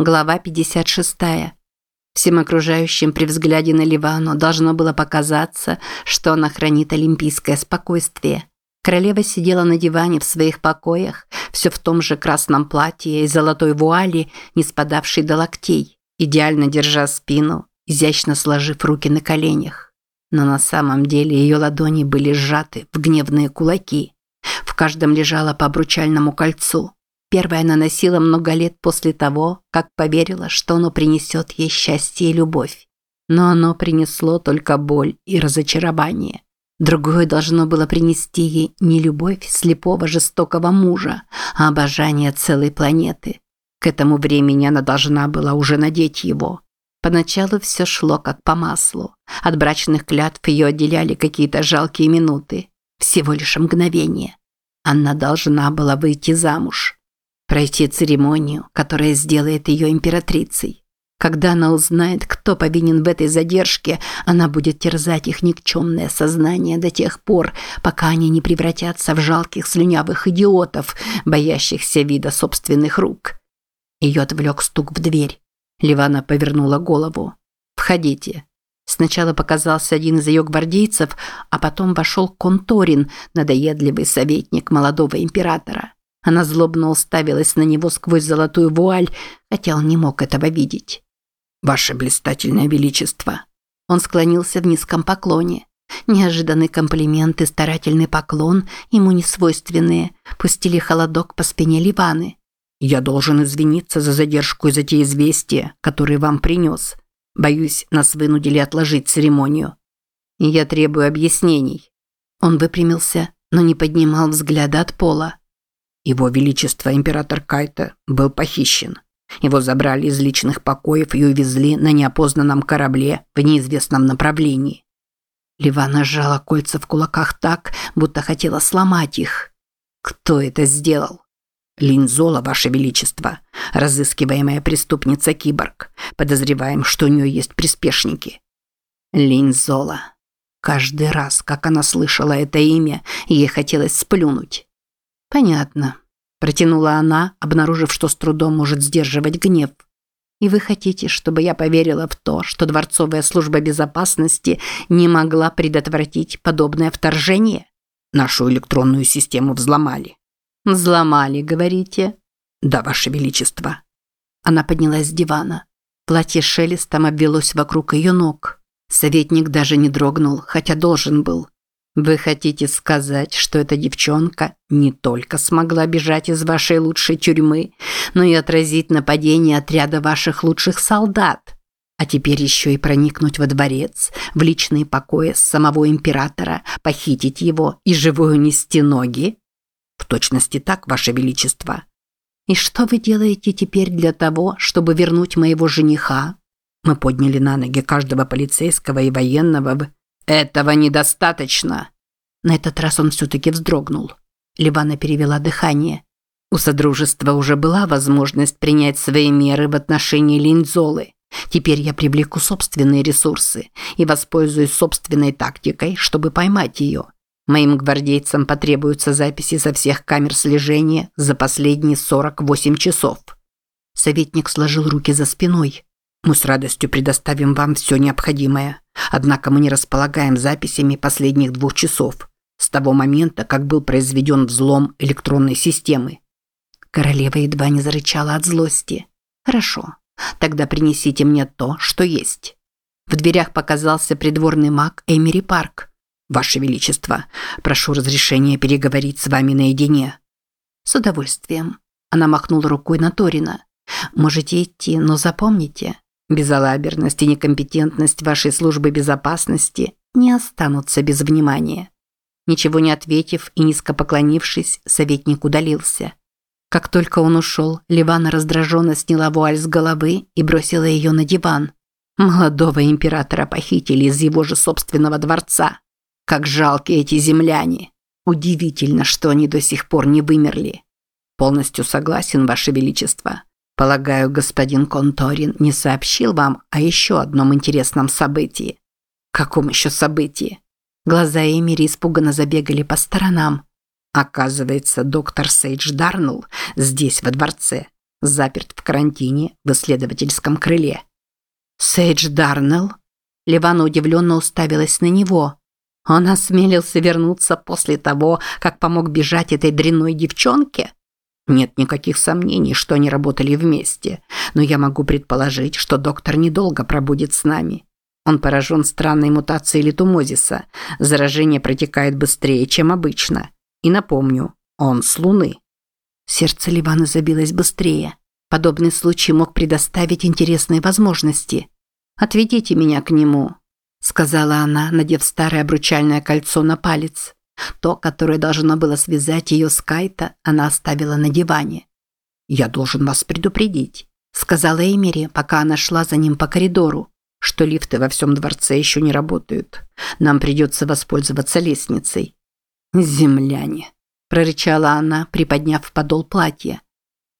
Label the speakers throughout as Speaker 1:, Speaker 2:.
Speaker 1: Глава 56. Всем окружающим при взгляде на Ливану должно было показаться, что она хранит олимпийское спокойствие. Королева сидела на диване в своих покоях, все в том же красном платье и золотой вуали, не спадавшей до локтей, идеально держа спину, изящно сложив руки на коленях. Но на самом деле ее ладони были сжаты в гневные кулаки. В каждом лежало по обручальному кольцу – Первое она носила много лет после того, как поверила, что оно принесет ей счастье и любовь. Но оно принесло только боль и разочарование. Другое должно было принести ей не любовь слепого жестокого мужа, а обожание целой планеты. К этому времени она должна была уже надеть его. Поначалу все шло как по маслу. От брачных клятв ее отделяли какие-то жалкие минуты. Всего лишь мгновение. Она должна была выйти замуж пройти церемонию, которая сделает ее императрицей. Когда она узнает, кто повинен в этой задержке, она будет терзать их никчемное сознание до тех пор, пока они не превратятся в жалких слюнявых идиотов, боящихся вида собственных рук. Ее отвлек стук в дверь. Ливана повернула голову. «Входите». Сначала показался один из ее гвардейцев, а потом вошел Конторин, надоедливый советник молодого императора. Она злобно уставилась на него сквозь золотую вуаль, хотя он не мог этого видеть. «Ваше блистательное величество!» Он склонился в низком поклоне. Неожиданный комплимент и старательный поклон, ему не свойственные, пустили холодок по спине Ливаны. «Я должен извиниться за задержку и за те известия, которые вам принес. Боюсь, нас вынудили отложить церемонию. Я требую объяснений». Он выпрямился, но не поднимал взгляда от пола. Его Величество император Кайта был похищен. Его забрали из личных покоев и увезли на неопознанном корабле в неизвестном направлении. Ливана сжала кольца в кулаках так, будто хотела сломать их. Кто это сделал? Линзола, Ваше Величество, разыскиваемая преступница-киборг. Подозреваем, что у нее есть приспешники. Линзола. Каждый раз, как она слышала это имя, ей хотелось сплюнуть. «Понятно», – протянула она, обнаружив, что с трудом может сдерживать гнев. «И вы хотите, чтобы я поверила в то, что Дворцовая служба безопасности не могла предотвратить подобное вторжение? Нашу электронную систему взломали». «Взломали, говорите?» «Да, Ваше Величество». Она поднялась с дивана. Платье шелестом обвелось вокруг ее ног. Советник даже не дрогнул, хотя должен был. Вы хотите сказать, что эта девчонка не только смогла бежать из вашей лучшей тюрьмы, но и отразить нападение отряда ваших лучших солдат? А теперь еще и проникнуть во дворец, в личные покои самого императора, похитить его и живую унести ноги? В точности так, ваше величество. И что вы делаете теперь для того, чтобы вернуть моего жениха? Мы подняли на ноги каждого полицейского и военного в «Этого недостаточно!» На этот раз он все-таки вздрогнул. Ливана перевела дыхание. У Содружества уже была возможность принять свои меры в отношении Линзолы. Теперь я привлеку собственные ресурсы и воспользуюсь собственной тактикой, чтобы поймать ее. Моим гвардейцам потребуются записи со всех камер слежения за последние 48 часов. Советник сложил руки за спиной. Мы с радостью предоставим вам все необходимое. Однако мы не располагаем записями последних двух часов, с того момента, как был произведен взлом электронной системы. Королева едва не зарычала от злости. Хорошо, тогда принесите мне то, что есть. В дверях показался придворный маг Эмери Парк. Ваше Величество, прошу разрешения переговорить с вами наедине. С удовольствием. Она махнула рукой на Торина. Можете идти, но запомните, Безалаберность и некомпетентность вашей службы безопасности не останутся без внимания. Ничего не ответив и низко поклонившись, советник удалился. Как только он ушел, Ливана раздраженно сняла вуаль с головы и бросила ее на диван. Молодого императора похитили из его же собственного дворца. Как жалки эти земляне. Удивительно, что они до сих пор не вымерли. Полностью согласен, Ваше Величество. Полагаю, господин Конторин не сообщил вам о еще одном интересном событии. Каком еще событии? Глаза Эмири испуганно забегали по сторонам. Оказывается, доктор Сейдж Дарнелл здесь, во дворце. заперт в карантине в исследовательском крыле. Сейдж Дарнелл? Ливана удивленно уставилась на него. Он осмелился вернуться после того, как помог бежать этой дрянной девчонке? Нет никаких сомнений, что они работали вместе, но я могу предположить, что доктор недолго пробудет с нами. Он поражен странной мутацией литумозиса. Заражение протекает быстрее, чем обычно. И напомню, он с Луны. Сердце Ливана забилось быстрее. Подобный случай мог предоставить интересные возможности. «Отведите меня к нему», – сказала она, надев старое обручальное кольцо на палец. То, которое должно было связать ее с Кайта, она оставила на диване. «Я должен вас предупредить», – сказала Эмери, пока она шла за ним по коридору, что лифты во всем дворце еще не работают. Нам придется воспользоваться лестницей. «Земляне», – прорычала она, приподняв подол платья.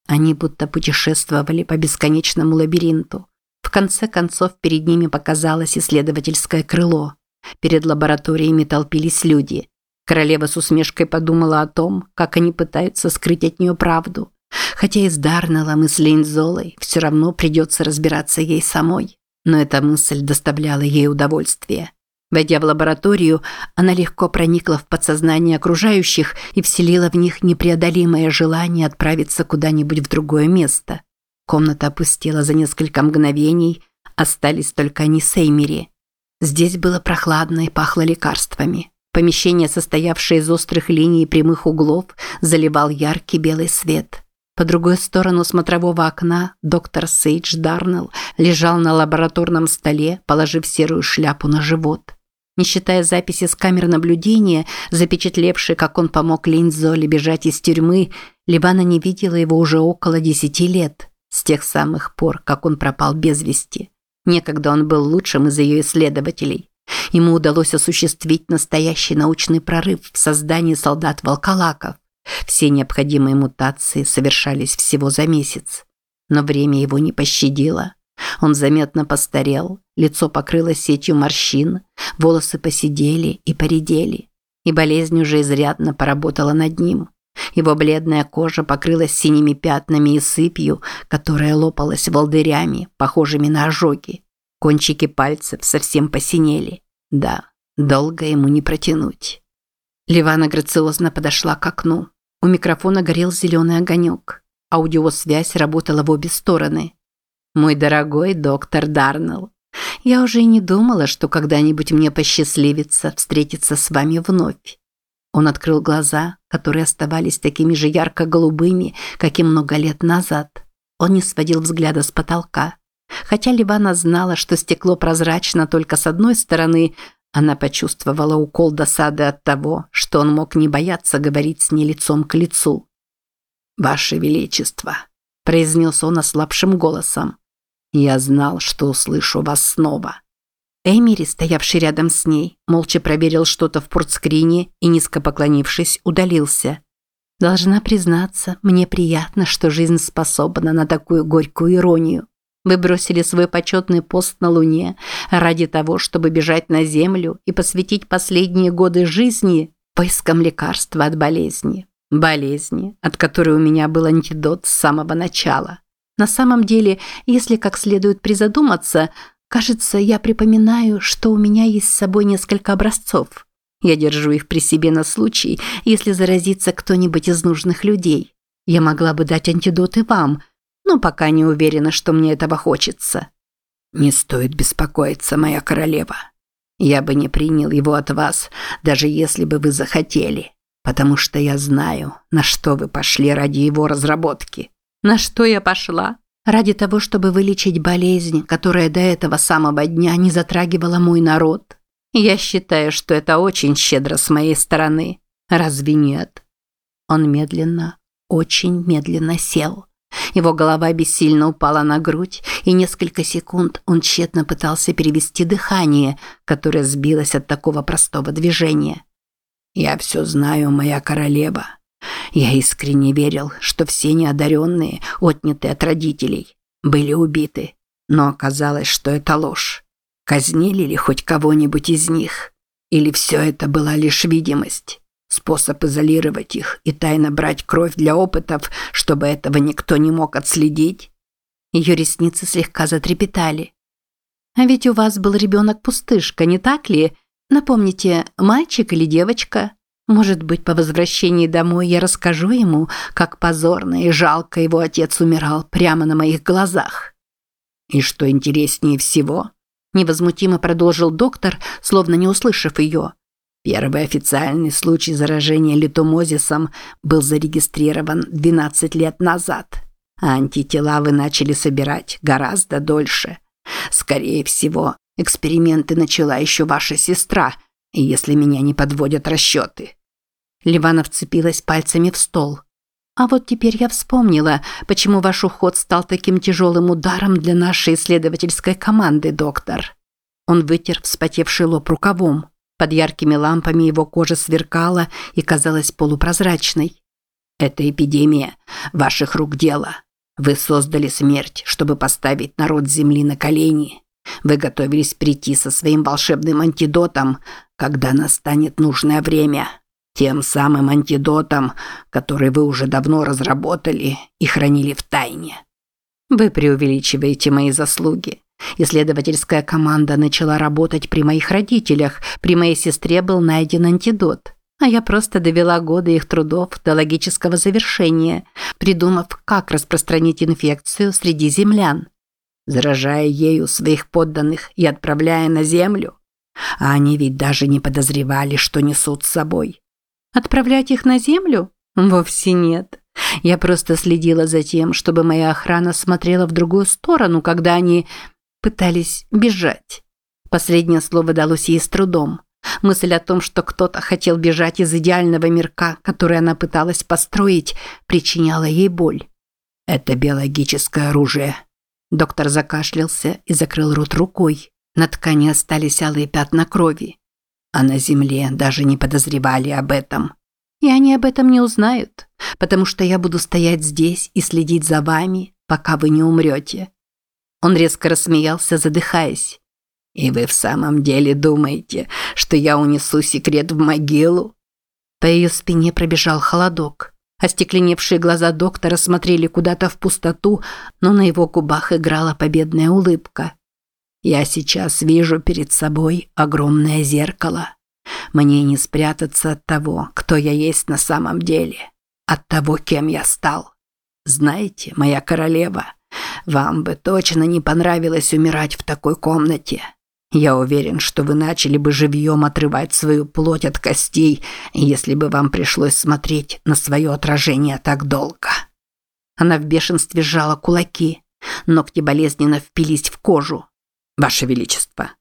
Speaker 1: Они будто путешествовали по бесконечному лабиринту. В конце концов перед ними показалось исследовательское крыло. Перед лабораториями толпились люди. Королева с усмешкой подумала о том, как они пытаются скрыть от нее правду. Хотя и с Дарнеллом, и с Лейнзолой все равно придется разбираться ей самой. Но эта мысль доставляла ей удовольствие. Войдя в лабораторию, она легко проникла в подсознание окружающих и вселила в них непреодолимое желание отправиться куда-нибудь в другое место. Комната опустела за несколько мгновений, остались только они с Эймери. Здесь было прохладно и пахло лекарствами. Помещение, состоявшее из острых линий и прямых углов, заливал яркий белый свет. По другой сторону смотрового окна доктор Сейдж Дарнелл лежал на лабораторном столе, положив серую шляпу на живот. Не считая записи с камер наблюдения, запечатлевшей, как он помог Линзоле бежать из тюрьмы, Ливана не видела его уже около десяти лет. С тех самых пор, как он пропал без вести. Некогда он был лучшим из ее исследователей. Ему удалось осуществить настоящий научный прорыв в создании солдат-волколаков. Все необходимые мутации совершались всего за месяц. Но время его не пощадило. Он заметно постарел, лицо покрылось сетью морщин, волосы посидели и поредели. И болезнь уже изрядно поработала над ним. Его бледная кожа покрылась синими пятнами и сыпью, которая лопалась волдырями, похожими на ожоги. Кончики пальцев совсем посинели. Да, долго ему не протянуть. Ливана грациозно подошла к окну. У микрофона горел зеленый огонек. Аудиосвязь работала в обе стороны. «Мой дорогой доктор Дарнелл, я уже и не думала, что когда-нибудь мне посчастливится встретиться с вами вновь. Он открыл глаза, которые оставались такими же ярко-голубыми, как и много лет назад. Он не сводил взгляда с потолка. Хотя Ливана знала, что стекло прозрачно только с одной стороны, она почувствовала укол досады от того, что он мог не бояться говорить с ней лицом к лицу. «Ваше Величество», – произнес он ослабшим голосом, – «я знал, что услышу вас снова». Эмири, стоявший рядом с ней, молча проверил что-то в портскрине и, низко поклонившись, удалился. «Должна признаться, мне приятно, что жизнь способна на такую горькую иронию. Вы бросили свой почетный пост на Луне ради того, чтобы бежать на Землю и посвятить последние годы жизни поискам лекарства от болезни. Болезни, от которой у меня был антидот с самого начала. На самом деле, если как следует призадуматься – Кажется, я припоминаю, что у меня есть с собой несколько образцов. Я держу их при себе на случай, если заразится кто-нибудь из нужных людей. Я могла бы дать антидоты вам, но пока не уверена, что мне этого хочется. Не стоит беспокоиться, моя королева. Я бы не принял его от вас, даже если бы вы захотели, потому что я знаю, на что вы пошли ради его разработки. На что я пошла? Ради того, чтобы вылечить болезнь, которая до этого самого дня не затрагивала мой народ. Я считаю, что это очень щедро с моей стороны. Разве нет? Он медленно, очень медленно сел. Его голова бессильно упала на грудь, и несколько секунд он тщетно пытался перевести дыхание, которое сбилось от такого простого движения. «Я все знаю, моя королева», я искренне верил, что все неодаренные, отнятые от родителей, были убиты. Но оказалось, что это ложь. Казнили ли хоть кого-нибудь из них? Или все это была лишь видимость?
Speaker 2: Способ изолировать их и тайно брать кровь для опытов, чтобы этого никто не мог отследить?
Speaker 1: Ее ресницы слегка затрепетали. А ведь у вас был ребенок-пустышка, не так ли? Напомните, мальчик или девочка? Может быть, по возвращении домой я расскажу ему, как позорно и жалко его отец умирал прямо на моих глазах.
Speaker 2: И что интереснее всего,
Speaker 1: невозмутимо продолжил доктор, словно не услышав ее.
Speaker 2: Первый официальный случай заражения литомозисом был зарегистрирован 12 лет назад, антитела вы начали собирать гораздо дольше. Скорее всего, эксперименты начала еще ваша сестра, если меня не подводят расчеты.
Speaker 1: Ливана вцепилась пальцами в стол. А вот теперь я вспомнила, почему ваш уход стал таким тяжелым ударом для нашей исследовательской команды, доктор. Он вытер вспотевший лоб рукавом. Под яркими лампами его кожа сверкала и казалась полупрозрачной.
Speaker 2: «Это эпидемия. Ваших рук дело. Вы создали смерть, чтобы поставить народ Земли на колени. Вы готовились прийти со своим волшебным антидотом, когда настанет нужное время. Тем самым антидотом, который вы уже давно разработали и хранили в тайне.
Speaker 1: Вы преувеличиваете мои заслуги. Исследовательская команда начала работать при моих родителях, при моей сестре был найден антидот. А я просто довела годы их трудов до логического завершения, придумав, как распространить инфекцию среди землян.
Speaker 2: Заражая ею своих подданных и отправляя на землю. А они ведь даже не подозревали, что несут с собой.
Speaker 1: Отправлять их на землю? Вовсе нет. Я просто следила за тем, чтобы моя охрана смотрела в другую сторону, когда они пытались бежать. Последнее слово далось ей с трудом. Мысль о том, что кто-то хотел бежать из идеального мирка, который она пыталась построить, причиняла ей боль.
Speaker 2: «Это биологическое оружие».
Speaker 1: Доктор закашлялся и закрыл рот рукой. На ткани остались алые пятна крови
Speaker 2: а на земле даже не подозревали об этом.
Speaker 1: И они об этом не узнают, потому что я буду стоять здесь и следить за вами, пока вы не умрете». Он резко рассмеялся, задыхаясь.
Speaker 2: «И вы в самом деле думаете, что я унесу секрет в могилу?»
Speaker 1: По ее спине пробежал холодок. Остекленевшие глаза доктора смотрели куда-то в пустоту, но на его губах играла победная улыбка.
Speaker 2: Я сейчас вижу перед собой огромное зеркало. Мне не спрятаться от того, кто я есть на самом деле, от того, кем я стал. Знаете, моя королева, вам бы точно не понравилось умирать в такой комнате. Я уверен, что вы начали бы живьем отрывать свою плоть от костей, если бы вам пришлось смотреть на свое отражение так долго.
Speaker 1: Она в бешенстве сжала кулаки. Ногти болезненно впились в кожу.
Speaker 2: Ваше Величество».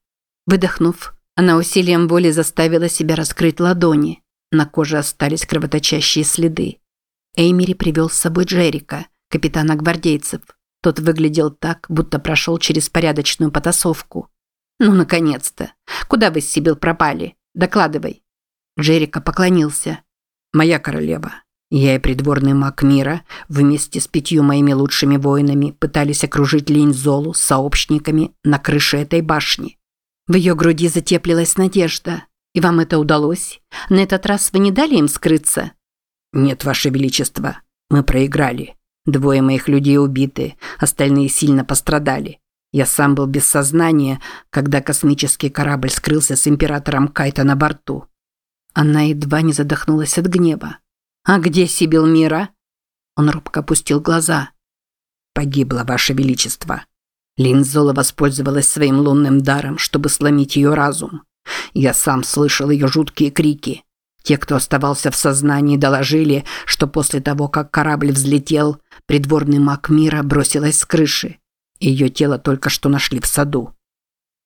Speaker 1: Выдохнув, она усилием воли заставила себя раскрыть ладони. На коже остались кровоточащие следы. Эймери привел с собой Джерика, капитана гвардейцев. Тот выглядел так, будто прошел через порядочную потасовку. «Ну, наконец-то! Куда вы, Сибил, пропали? Докладывай!» Джерика поклонился.
Speaker 2: «Моя королева, я и придворный маг мира вместе с пятью моими лучшими воинами пытались окружить Линьзолу с сообщниками на крыше этой башни.
Speaker 1: В ее груди затеплилась надежда. И вам это удалось? На этот раз вы не дали им скрыться?
Speaker 2: Нет, ваше величество. Мы проиграли. Двое моих людей убиты, остальные сильно пострадали. Я сам был без сознания, когда космический корабль скрылся с императором Кайта на борту.
Speaker 1: Она едва не задохнулась от гнева. «А где Сибил Мира?» Он робко опустил глаза.
Speaker 2: «Погибла, Ваше Величество». Линзола воспользовалась своим лунным даром, чтобы сломить ее разум. Я сам слышал ее жуткие крики. Те, кто оставался в сознании, доложили, что после того, как корабль взлетел, придворный маг мира бросилась с крыши. Ее тело только что нашли в саду.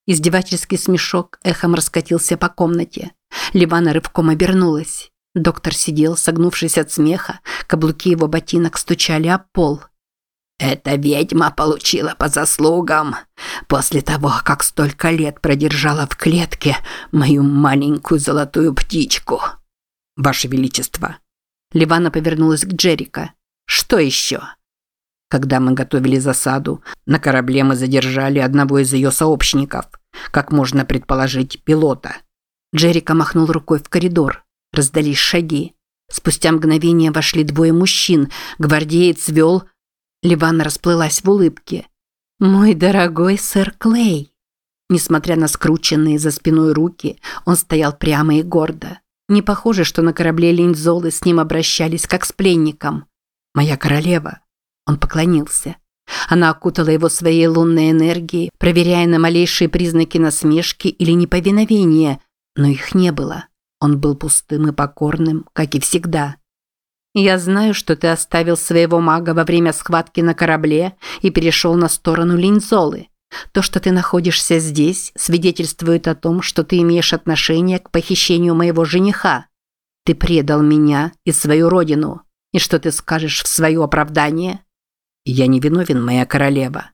Speaker 1: Издевательский смешок эхом раскатился по комнате. Ливана рывком обернулась. Доктор сидел, согнувшись от смеха, каблуки его ботинок стучали о пол.
Speaker 2: «Эта ведьма получила по заслугам. После того, как столько лет продержала в клетке мою маленькую золотую птичку». «Ваше Величество».
Speaker 1: Ливана повернулась к Джерика. «Что еще?»
Speaker 2: Когда мы готовили засаду, на корабле мы задержали одного из ее сообщников, как можно предположить, пилота.
Speaker 1: Джерика махнул рукой в коридор. Раздались шаги. Спустя мгновение вошли двое мужчин. Гвардеец вел... Ливана расплылась в улыбке. «Мой дорогой сэр Клей!» Несмотря на скрученные за спиной руки, он стоял прямо и гордо. Не похоже, что на корабле Линзолы с ним обращались как с пленником. «Моя королева!» Он поклонился. Она окутала его своей лунной энергией, проверяя на малейшие признаки насмешки или неповиновения, но их не было. Он был пустым и покорным, как и всегда. «Я знаю, что ты оставил своего мага во время схватки на корабле и перешел на сторону Линзолы. То, что ты находишься здесь, свидетельствует о том, что ты имеешь отношение к похищению моего жениха. Ты предал меня и свою родину. И что ты скажешь в свое оправдание?» «Я не виновен, моя королева».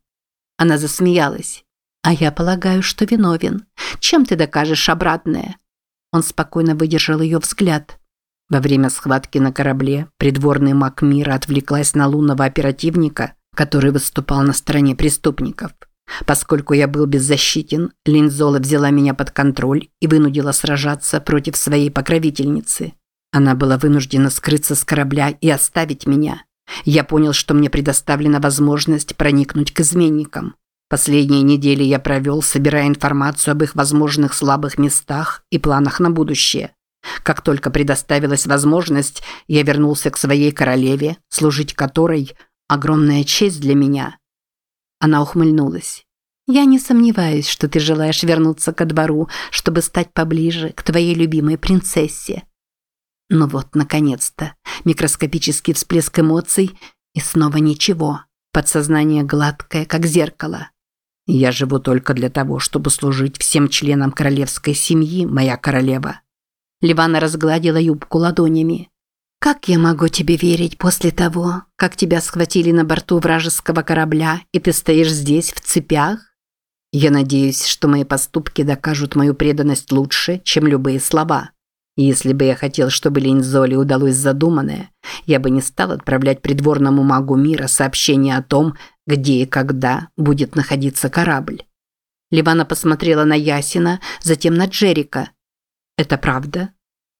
Speaker 1: Она засмеялась. «А я полагаю, что виновен. Чем ты докажешь обратное?» Он спокойно выдержал ее взгляд. Во время схватки на корабле придворный маг мира отвлеклась на лунного оперативника, который выступал на стороне преступников. Поскольку я был беззащитен, Линзола взяла меня под контроль и вынудила сражаться против своей покровительницы. Она была вынуждена скрыться с корабля и оставить меня. Я понял, что мне предоставлена возможность проникнуть к изменникам. Последние недели я провел, собирая информацию об их возможных слабых местах и планах на будущее. Как только предоставилась возможность, я вернулся к своей королеве, служить которой – огромная честь для меня. Она ухмыльнулась. «Я не сомневаюсь, что ты желаешь вернуться ко двору, чтобы стать поближе к твоей любимой принцессе. Ну вот, наконец-то, микроскопический всплеск эмоций и снова ничего. Подсознание гладкое, как зеркало. Я живу только для того, чтобы служить всем членам королевской семьи, моя королева. Ливана разгладила юбку ладонями. Как я могу тебе верить после того, как тебя схватили на борту вражеского корабля, и ты стоишь здесь в цепях? Я надеюсь, что мои поступки докажут мою преданность лучше, чем любые слова. Если бы я хотел, чтобы Линзоле удалось задуманное, я бы не стал отправлять придворному магу мира сообщение о том, где и когда будет находиться корабль. Ливана посмотрела на Ясина, затем на Джерика. «Это правда?»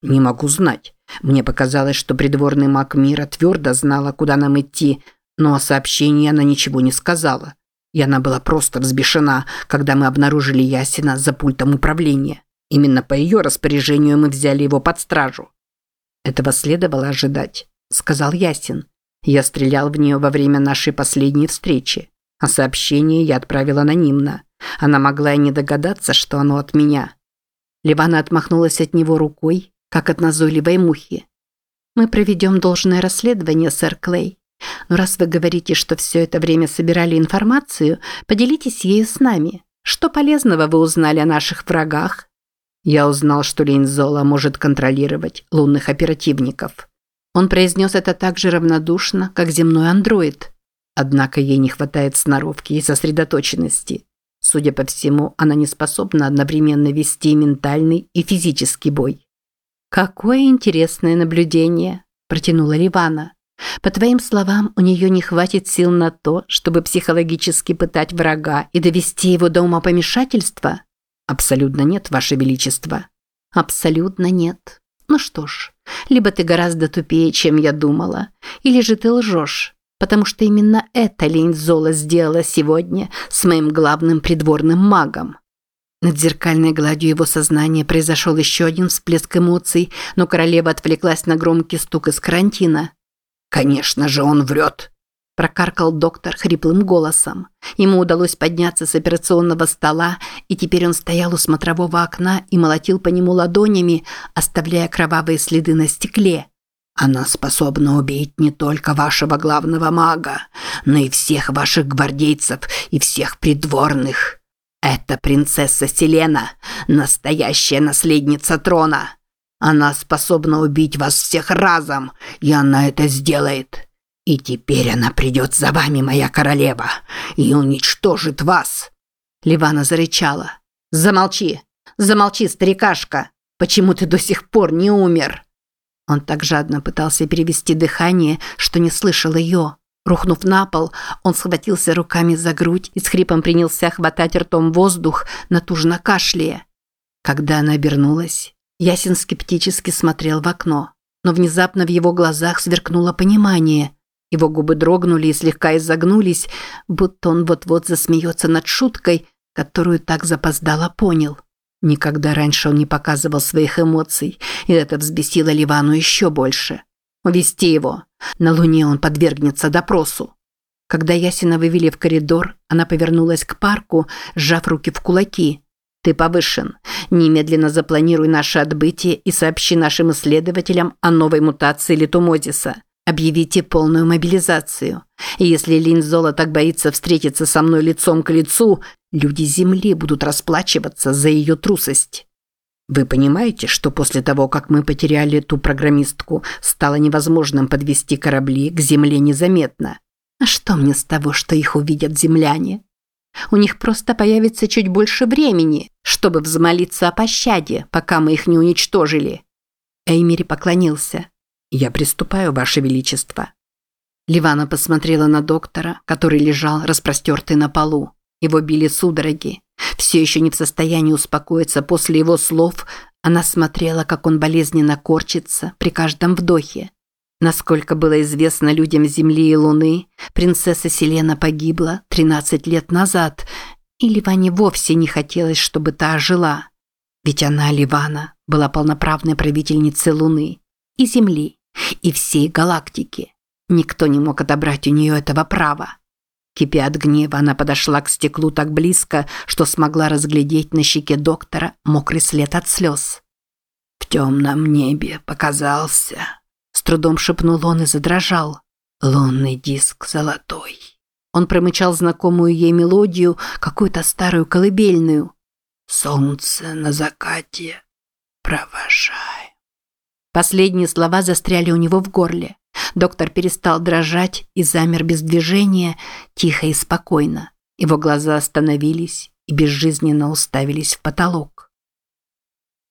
Speaker 1: «Не могу знать. Мне показалось, что придворный маг мира твердо знала, куда нам идти, но о сообщении она ничего не сказала. И она была просто взбешена, когда мы обнаружили Ясина за пультом управления. Именно по ее распоряжению мы взяли его под стражу. Этого следовало ожидать, сказал Ясин. Я стрелял в нее во время нашей последней встречи, а сообщение я отправил анонимно. Она могла и не догадаться, что оно от меня. Ливана отмахнулась от него рукой, как от назойливой мухи. «Мы проведем должное расследование, сэр Клей. Но раз вы говорите, что все это время собирали информацию, поделитесь ею с нами. Что полезного вы узнали о наших врагах я узнал, что Линзола может контролировать лунных оперативников. Он произнес это так же равнодушно, как земной андроид. Однако ей не хватает сноровки и сосредоточенности. Судя по всему, она не способна одновременно вести ментальный и физический бой. «Какое интересное наблюдение», – протянула Ливана. «По твоим словам, у нее не хватит сил на то, чтобы психологически пытать врага и довести его до умопомешательства?» Абсолютно нет, Ваше Величество. Абсолютно нет. Ну что ж, либо ты гораздо тупее, чем я думала, или же ты лжешь, потому что именно это лень Зола сделала сегодня с моим главным придворным магом. Над зеркальной гладью его сознания произошел еще один всплеск эмоций, но королева отвлеклась на громкий стук из карантина. «Конечно же он врет!» Прокаркал доктор хриплым голосом. Ему удалось подняться с операционного стола, и теперь он стоял у смотрового окна и молотил по нему ладонями, оставляя кровавые следы на стекле. Она способна убить не только вашего главного мага, но и всех ваших гвардейцев и всех придворных. Это принцесса Селена, настоящая наследница трона. Она способна убить вас всех разом, и она это сделает. И теперь она придет за вами, моя королева, и уничтожит вас!» Ливана зарычала. «Замолчи! Замолчи, старикашка! Почему ты до сих пор не умер?» Он так жадно пытался перевести дыхание, что не слышал ее. Рухнув на пол, он схватился руками за грудь и с хрипом принялся хватать ртом воздух, натужно кашляя. Когда она обернулась, Ясин скептически смотрел в окно, но внезапно в его глазах сверкнуло понимание. Его губы дрогнули и слегка изогнулись, будто он вот-вот засмеется над шуткой, которую так запоздало понял. Никогда раньше он не показывал своих эмоций, и это взбесило Ливану еще больше. Увести его. На Луне он подвергнется допросу. Когда Ясина вывели в коридор, она повернулась к парку, сжав руки в кулаки. «Ты повышен. Немедленно запланируй наше отбытие и сообщи нашим исследователям о новой мутации литумозиса. Объявите полную мобилизацию. И если Линь Зола так боится встретиться со мной лицом к лицу, люди Земли будут расплачиваться за ее трусость». Вы понимаете, что после того, как мы потеряли ту программистку, стало невозможным подвести корабли к Земле незаметно? А что мне с того, что их увидят земляне? У них просто появится чуть больше времени, чтобы взмолиться о пощаде, пока мы их не уничтожили. Эймери поклонился. «Я приступаю, Ваше Величество». Ливана посмотрела на доктора, который лежал распростертый на полу. Его били судороги. Все еще не в состоянии успокоиться после его слов, она смотрела, как он болезненно корчится при каждом вдохе. Насколько было известно людям Земли и Луны, принцесса Селена погибла 13 лет назад, и Ливане вовсе не хотелось, чтобы та ожила. Ведь она, Ливана, была полноправной правительницей Луны и Земли, и всей галактики. Никто не мог отобрать у нее этого права. Кипя от гнева, она подошла к стеклу так близко, что смогла разглядеть на щеке доктора мокрый след от слез.
Speaker 2: В темном небе показался с трудом шепнул он и задрожал. Лунный диск золотой.
Speaker 1: Он промычал знакомую ей мелодию, какую-то старую колыбельную.
Speaker 2: Солнце на закате, провожай.
Speaker 1: Последние слова застряли у него в горле. Доктор перестал дрожать и замер без движения, тихо и спокойно. Его глаза остановились и безжизненно уставились в потолок.